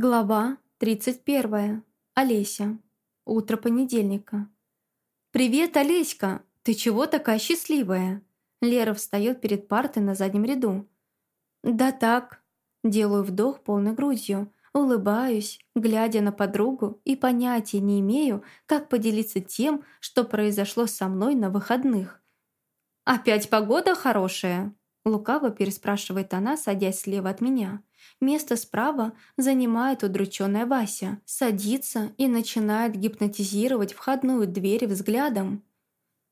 Глава 31. Олеся. Утро понедельника. «Привет, Олеська! Ты чего такая счастливая?» Лера встает перед партой на заднем ряду. «Да так». Делаю вдох полной грудью, улыбаюсь, глядя на подругу и понятия не имею, как поделиться тем, что произошло со мной на выходных. «Опять погода хорошая?» Лукаво переспрашивает она, садясь слева от меня. Место справа занимает удрученная Вася, садится и начинает гипнотизировать входную дверь взглядом.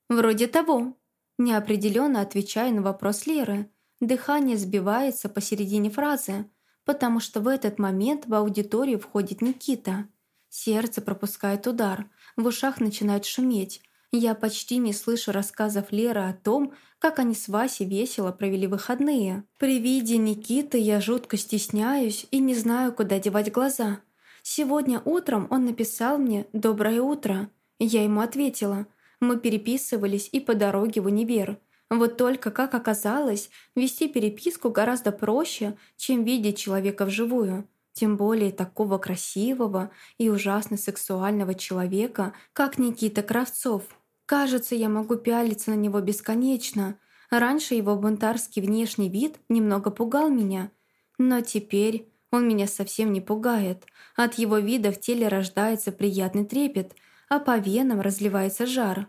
«Вроде того», – неопределенно отвечая на вопрос Леры. Дыхание сбивается посередине фразы, потому что в этот момент в аудиторию входит Никита. Сердце пропускает удар, в ушах начинает шуметь, я почти не слышу рассказов Леры о том, как они с Васей весело провели выходные. При виде Никиты я жутко стесняюсь и не знаю, куда девать глаза. Сегодня утром он написал мне «Доброе утро». Я ему ответила. Мы переписывались и по дороге в универ. Вот только, как оказалось, вести переписку гораздо проще, чем видеть человека вживую. Тем более такого красивого и ужасно сексуального человека, как Никита Кравцов. Кажется, я могу пялиться на него бесконечно. Раньше его бунтарский внешний вид немного пугал меня. Но теперь он меня совсем не пугает. От его вида в теле рождается приятный трепет, а по венам разливается жар.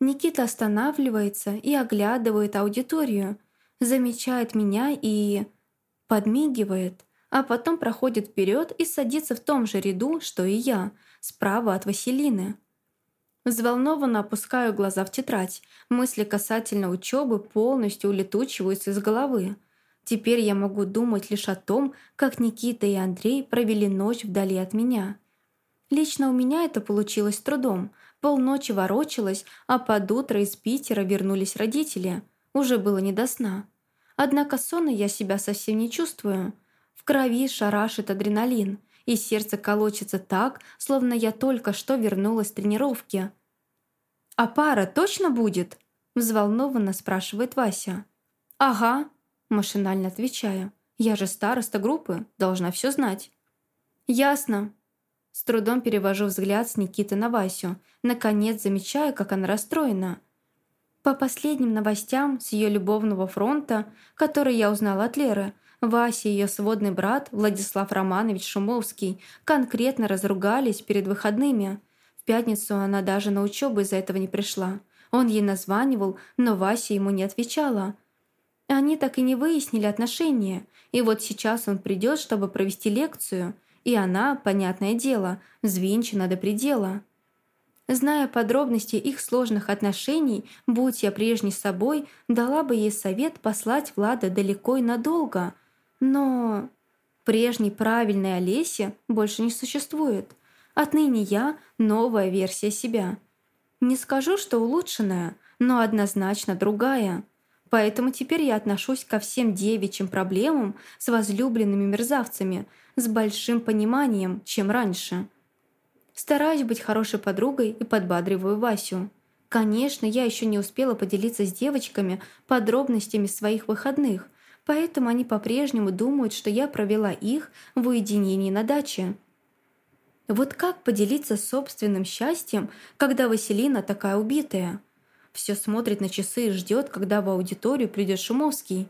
Никита останавливается и оглядывает аудиторию, замечает меня и... подмигивает а потом проходит вперед и садится в том же ряду, что и я, справа от Василины. Взволнованно опускаю глаза в тетрадь. Мысли касательно учебы полностью улетучиваются из головы. Теперь я могу думать лишь о том, как Никита и Андрей провели ночь вдали от меня. Лично у меня это получилось трудом. Полночи ворочалась, а под утро из Питера вернулись родители. Уже было не до сна. Однако сонной я себя совсем не чувствую – крови шарашит адреналин, и сердце колочется так, словно я только что вернулась с тренировки. «А пара точно будет?» – взволнованно спрашивает Вася. «Ага», – машинально отвечаю. «Я же староста группы, должна все знать». «Ясно». С трудом перевожу взгляд с Никиты на Васю. Наконец замечаю, как она расстроена. По последним новостям с ее любовного фронта, который я узнала от Леры – Вася и ее сводный брат Владислав Романович Шумовский конкретно разругались перед выходными. В пятницу она даже на учебу из-за этого не пришла. Он ей названивал, но Вася ему не отвечала. Они так и не выяснили отношения, и вот сейчас он придет, чтобы провести лекцию, и она, понятное дело, взвинчена до предела. Зная подробности их сложных отношений, будь я прежней собой, дала бы ей совет послать Влада далеко и надолго – но прежней правильной Олеси больше не существует. Отныне я — новая версия себя. Не скажу, что улучшенная, но однозначно другая. Поэтому теперь я отношусь ко всем девичьим проблемам с возлюбленными мерзавцами с большим пониманием, чем раньше. Стараюсь быть хорошей подругой и подбадриваю Васю. Конечно, я еще не успела поделиться с девочками подробностями своих выходных, поэтому они по-прежнему думают, что я провела их в уединении на даче. Вот как поделиться собственным счастьем, когда Василина такая убитая? Все смотрит на часы и ждет, когда в аудиторию придет Шумовский.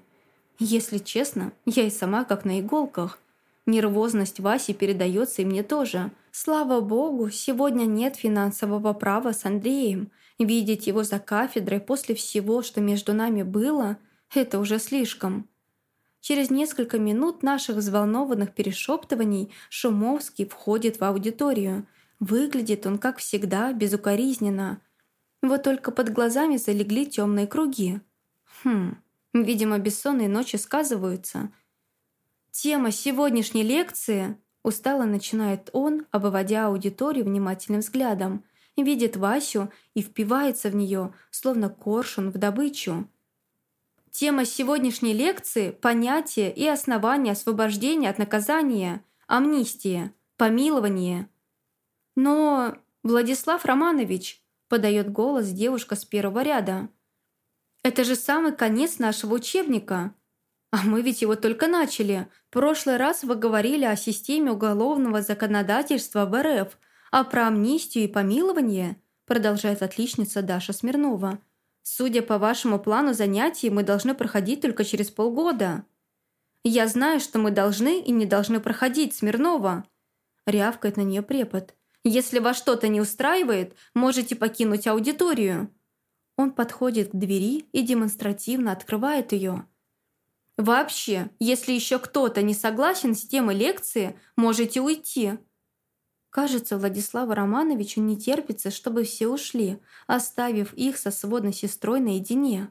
Если честно, я и сама как на иголках. Нервозность Васи передается и мне тоже. Слава богу, сегодня нет финансового права с Андреем. Видеть его за кафедрой после всего, что между нами было, это уже слишком. Через несколько минут наших взволнованных перешептываний Шумовский входит в аудиторию. Выглядит он, как всегда, безукоризненно. Вот только под глазами залегли темные круги. Хм, видимо, бессонные ночи сказываются. «Тема сегодняшней лекции...» Устало начинает он, обводя аудиторию внимательным взглядом. Видит Васю и впивается в нее, словно коршун в добычу. Тема сегодняшней лекции – понятие и основание освобождения от наказания, амнистия, помилование. Но, Владислав Романович, подает голос девушка с первого ряда. Это же самый конец нашего учебника. «А мы ведь его только начали. В прошлый раз вы говорили о системе уголовного законодательства в РФ, а про амнистию и помилование», продолжает отличница Даша Смирнова. «Судя по вашему плану занятий, мы должны проходить только через полгода». «Я знаю, что мы должны и не должны проходить, Смирнова», рявкает на нее препод. «Если вас что-то не устраивает, можете покинуть аудиторию». Он подходит к двери и демонстративно открывает ее. Вообще, если еще кто-то не согласен с темой лекции, можете уйти. Кажется, Владиславу Романовичу не терпится, чтобы все ушли, оставив их со сводной сестрой наедине.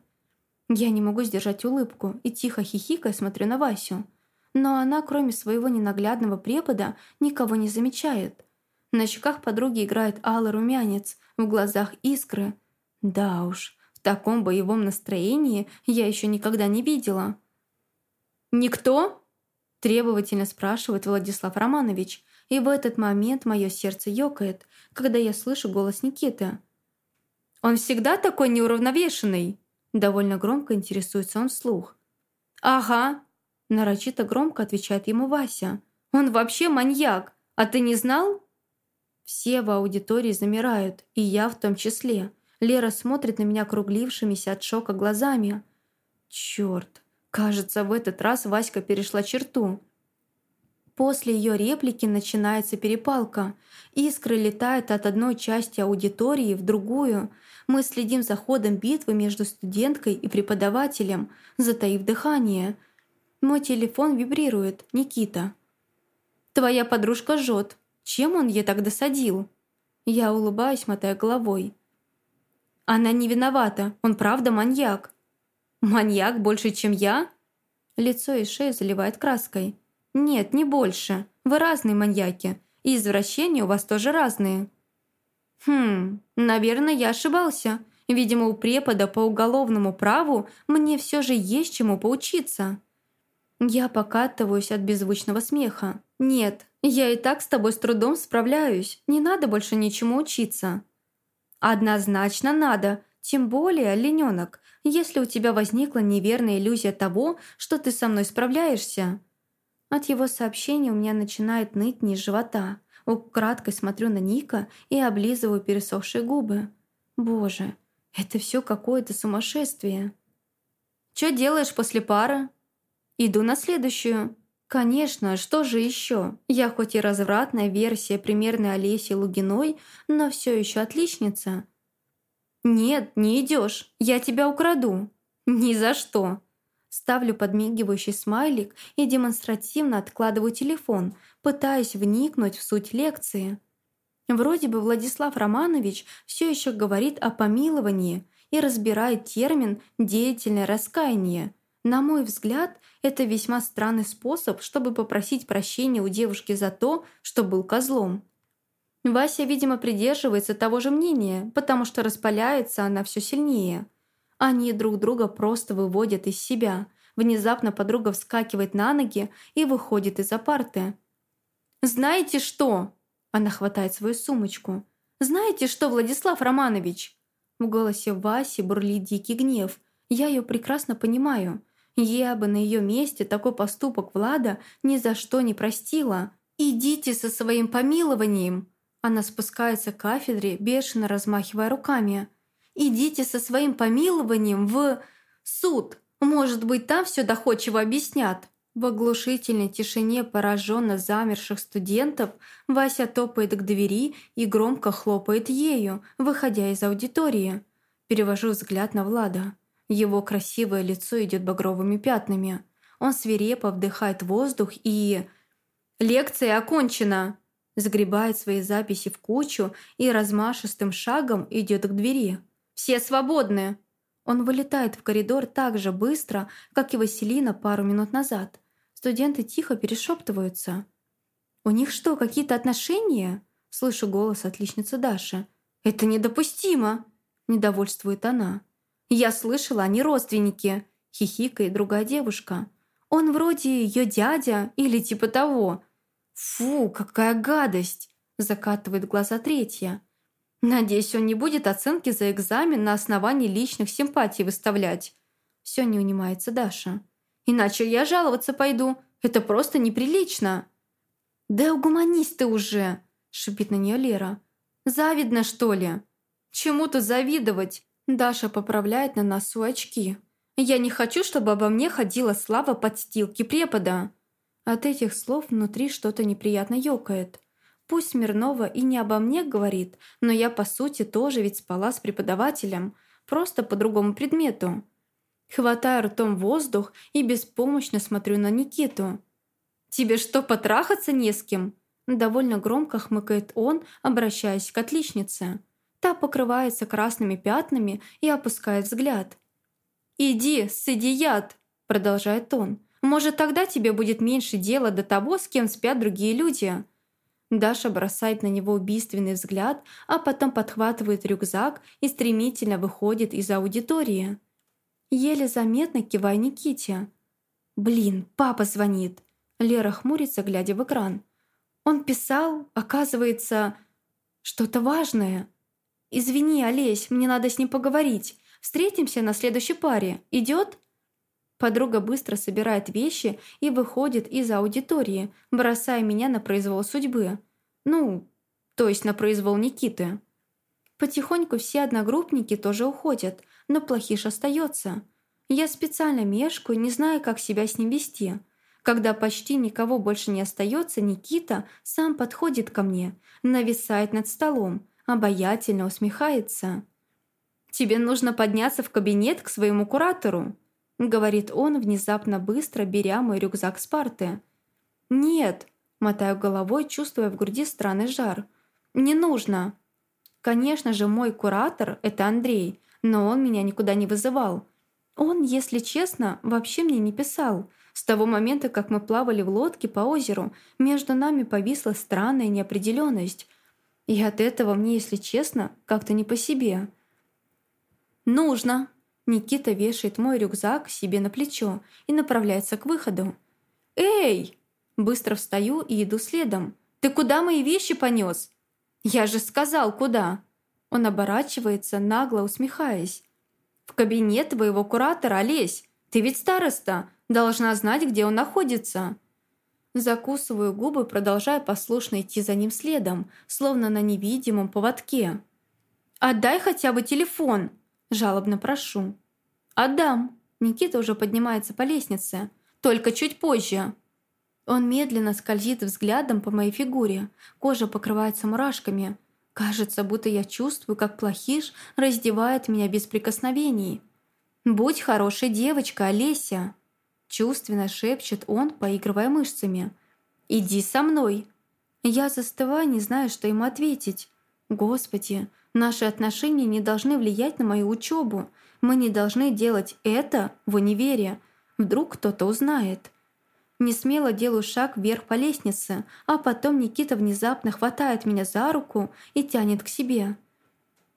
Я не могу сдержать улыбку и тихо хихикая смотрю на Васю. Но она, кроме своего ненаглядного препода, никого не замечает. На щеках подруги играет алый румянец, в глазах искры. Да уж, в таком боевом настроении я еще никогда не видела. «Никто?» – требовательно спрашивает Владислав Романович. И в этот момент мое сердце ёкает, когда я слышу голос Никиты. «Он всегда такой неуравновешенный?» Довольно громко интересуется он вслух. «Ага», – нарочито громко отвечает ему Вася. «Он вообще маньяк, а ты не знал?» Все в аудитории замирают, и я в том числе. Лера смотрит на меня округлившимися от шока глазами. Черт, Кажется, в этот раз Васька перешла черту. После ее реплики начинается перепалка. Искры летают от одной части аудитории в другую. Мы следим за ходом битвы между студенткой и преподавателем, затаив дыхание. Мой телефон вибрирует. Никита. «Твоя подружка жжет. Чем он ей так досадил?» Я улыбаюсь, мотая головой. «Она не виновата. Он правда маньяк. «Маньяк больше, чем я?» Лицо и шею заливает краской. «Нет, не больше. Вы разные маньяки. И извращения у вас тоже разные». «Хм, наверное, я ошибался. Видимо, у препода по уголовному праву мне все же есть чему поучиться». Я покатываюсь от беззвучного смеха. «Нет, я и так с тобой с трудом справляюсь. Не надо больше ничему учиться». «Однозначно надо. Тем более, олененок, если у тебя возникла неверная иллюзия того, что ты со мной справляешься. От его сообщения у меня начинает ныть низ живота. Украдкой смотрю на Ника и облизываю пересохшие губы. Боже, это все какое-то сумасшествие. «Чё делаешь после пары?» «Иду на следующую». «Конечно, что же еще? Я хоть и развратная версия примерной Олеси Лугиной, но все еще отличница». «Нет, не идешь. Я тебя украду». «Ни за что». Ставлю подмигивающий смайлик и демонстративно откладываю телефон, пытаясь вникнуть в суть лекции. Вроде бы Владислав Романович все еще говорит о помиловании и разбирает термин «деятельное раскаяние». На мой взгляд, это весьма странный способ, чтобы попросить прощения у девушки за то, что был козлом. Вася, видимо, придерживается того же мнения, потому что распаляется она все сильнее. Они друг друга просто выводят из себя. Внезапно подруга вскакивает на ноги и выходит из-за парты. «Знаете что?» Она хватает свою сумочку. «Знаете что, Владислав Романович?» В голосе Васи бурлит дикий гнев. Я ее прекрасно понимаю. Я бы на ее месте такой поступок Влада ни за что не простила. «Идите со своим помилованием!» Она спускается к кафедре, бешено размахивая руками. «Идите со своим помилованием в... суд! Может быть, там все доходчиво объяснят!» В оглушительной тишине пораженно замерших студентов Вася топает к двери и громко хлопает ею, выходя из аудитории. Перевожу взгляд на Влада. Его красивое лицо идет багровыми пятнами. Он свирепо вдыхает воздух и... «Лекция окончена!» Загребает свои записи в кучу и размашистым шагом идет к двери. «Все свободны!» Он вылетает в коридор так же быстро, как и Василина пару минут назад. Студенты тихо перешептываются. «У них что, какие-то отношения?» Слышу голос отличницы Даши. «Это недопустимо!» Недовольствует она. «Я слышала, они родственники!» Хихикает другая девушка. «Он вроде ее дядя или типа того. «Фу, какая гадость!» – закатывает глаза третья. «Надеюсь, он не будет оценки за экзамен на основании личных симпатий выставлять». Все не унимается Даша. Иначе я жаловаться пойду. Это просто неприлично». «Да угомонись ты уже!» – шипит на нее Лера. «Завидно, что ли?» «Чему-то завидовать!» Даша поправляет на носу очки. «Я не хочу, чтобы обо мне ходила слава подстилки препода!» От этих слов внутри что-то неприятно ёкает. Пусть Смирнова и не обо мне говорит, но я, по сути, тоже ведь спала с преподавателем, просто по другому предмету. Хватаю ртом воздух и беспомощно смотрю на Никиту. «Тебе что, потрахаться не с кем?» Довольно громко хмыкает он, обращаясь к отличнице. Та покрывается красными пятнами и опускает взгляд. «Иди, сыди яд!» – продолжает он. «Может, тогда тебе будет меньше дела до того, с кем спят другие люди?» Даша бросает на него убийственный взгляд, а потом подхватывает рюкзак и стремительно выходит из аудитории. Еле заметно кивая Никите. «Блин, папа звонит!» Лера хмурится, глядя в экран. «Он писал, оказывается, что-то важное. Извини, Олесь, мне надо с ним поговорить. Встретимся на следующей паре. Идет?» Подруга быстро собирает вещи и выходит из аудитории, бросая меня на произвол судьбы. Ну, то есть на произвол Никиты. Потихоньку все одногруппники тоже уходят, но плохиш остается. Я специально мешкаю, не зная, как себя с ним вести. Когда почти никого больше не остается, Никита сам подходит ко мне, нависает над столом, обаятельно усмехается. «Тебе нужно подняться в кабинет к своему куратору», говорит он, внезапно быстро беря мой рюкзак с парты. «Нет», мотаю головой, чувствуя в груди странный жар. «Не нужно». Конечно же, мой куратор – это Андрей, но он меня никуда не вызывал. Он, если честно, вообще мне не писал. С того момента, как мы плавали в лодке по озеру, между нами повисла странная неопределенность. И от этого мне, если честно, как-то не по себе. «Нужно!» Никита вешает мой рюкзак себе на плечо и направляется к выходу. «Эй!» Быстро встаю и иду следом. «Ты куда мои вещи понес?» «Я же сказал, куда!» Он оборачивается, нагло усмехаясь. «В кабинет твоего куратора, Олесь! Ты ведь староста, должна знать, где он находится!» Закусываю губы, продолжая послушно идти за ним следом, словно на невидимом поводке. «Отдай хотя бы телефон!» – жалобно прошу. «Отдам!» Никита уже поднимается по лестнице. «Только чуть позже!» Он медленно скользит взглядом по моей фигуре. Кожа покрывается мурашками. Кажется, будто я чувствую, как плохиш раздевает меня без прикосновений. «Будь хорошей девочкой, Олеся!» Чувственно шепчет он, поигрывая мышцами. «Иди со мной!» Я застываю, не знаю, что ему ответить. «Господи, наши отношения не должны влиять на мою учебу. Мы не должны делать это в универе. Вдруг кто-то узнает». Не смело делаю шаг вверх по лестнице, а потом Никита внезапно хватает меня за руку и тянет к себе.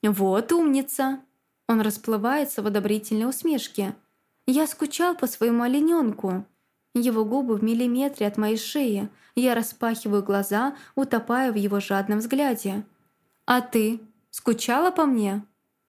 «Вот умница!» Он расплывается в одобрительной усмешке. «Я скучал по своему олененку». Его губы в миллиметре от моей шеи. Я распахиваю глаза, утопая в его жадном взгляде. «А ты? Скучала по мне?»